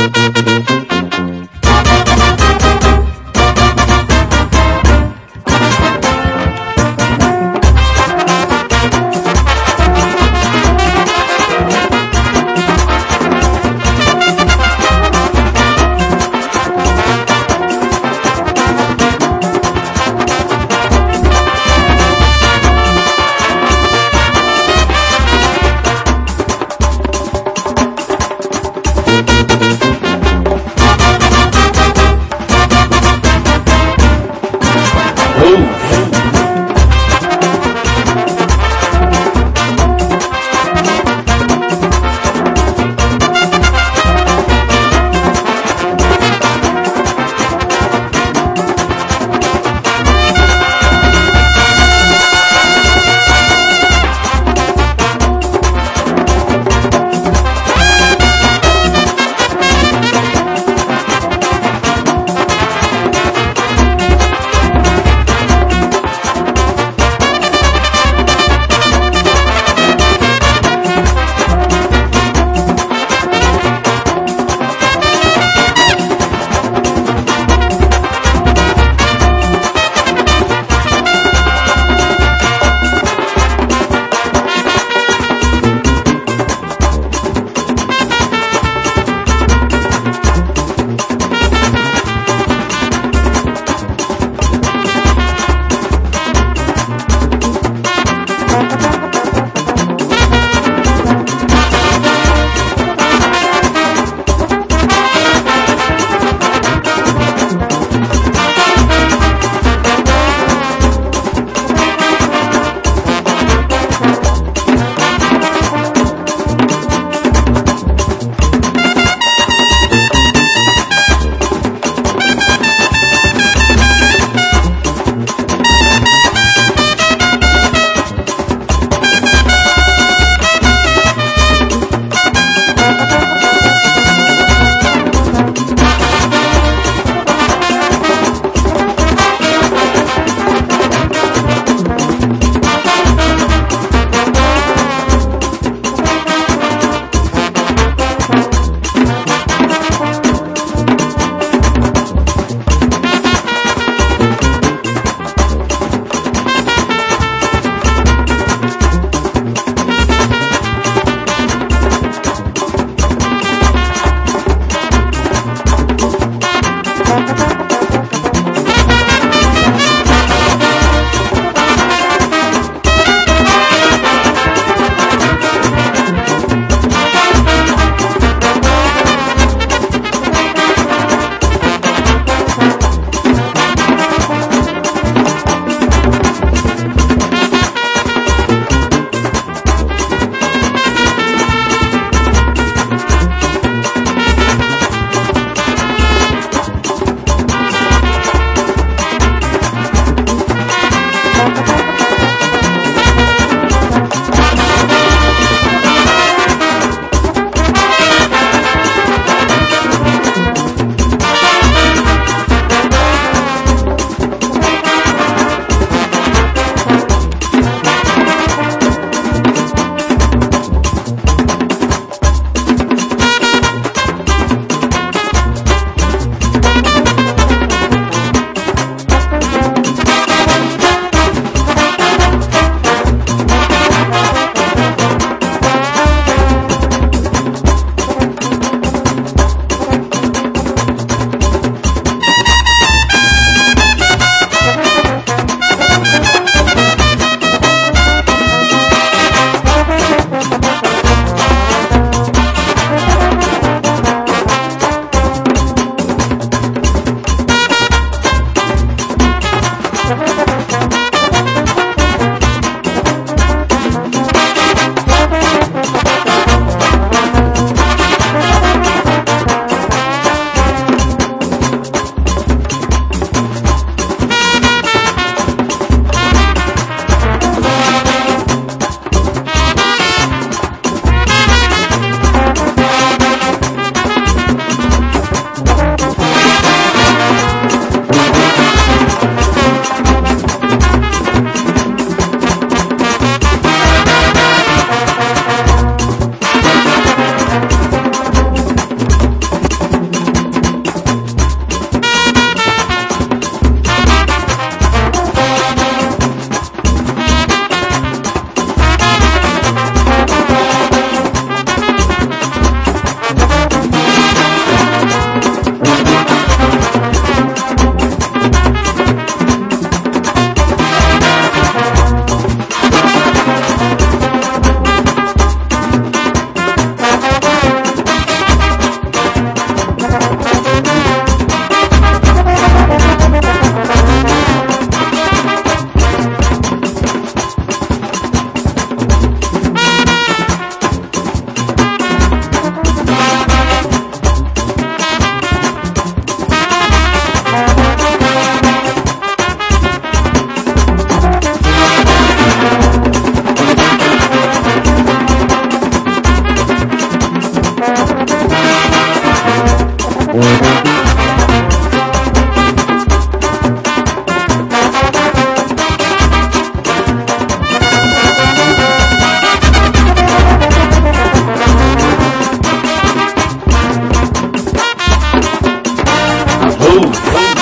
Thank you. Falou!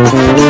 Música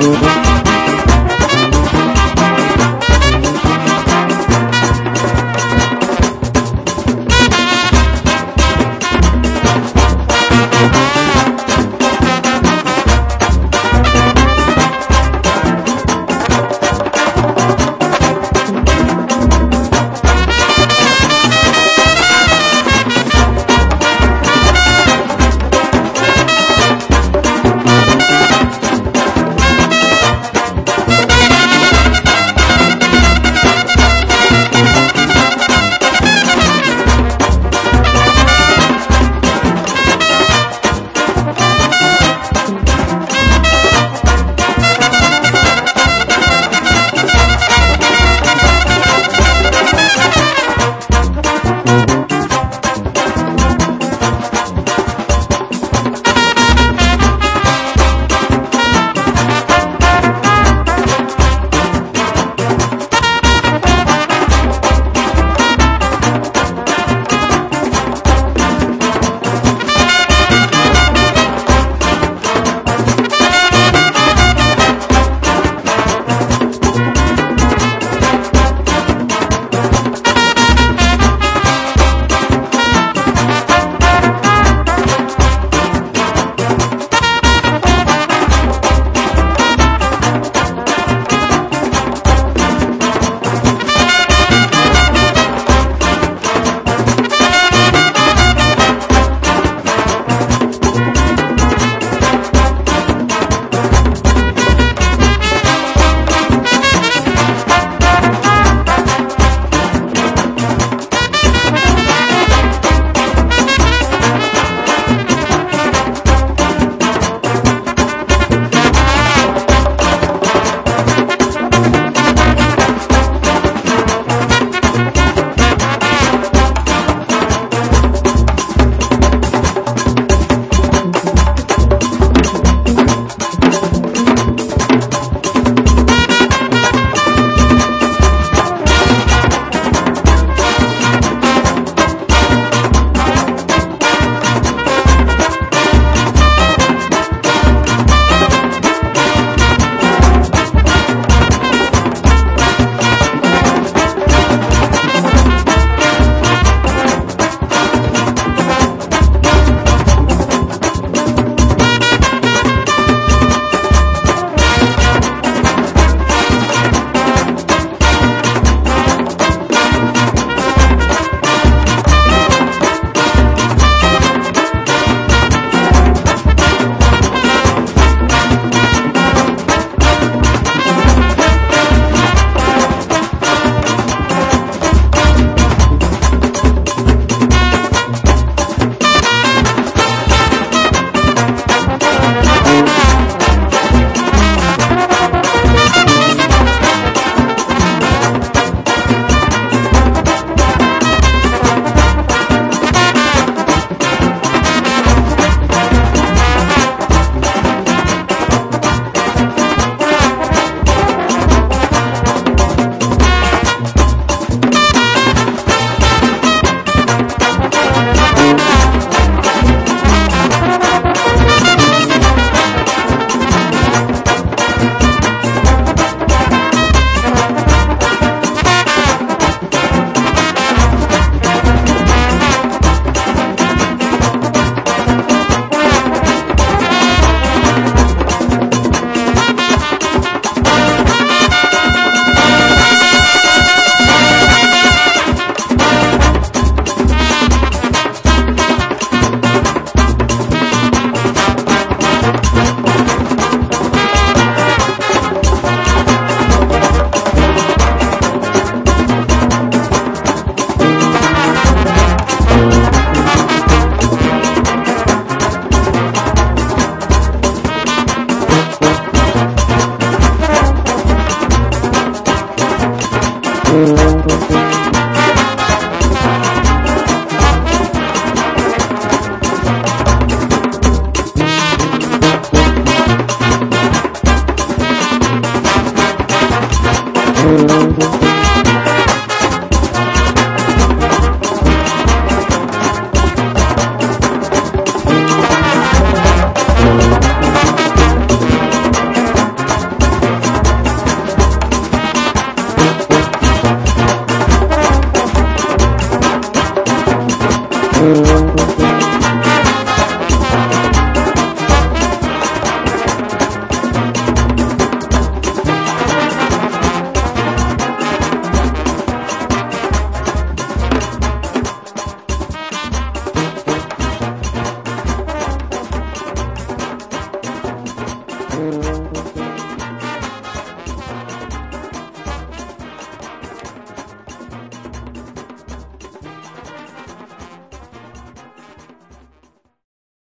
Thank you.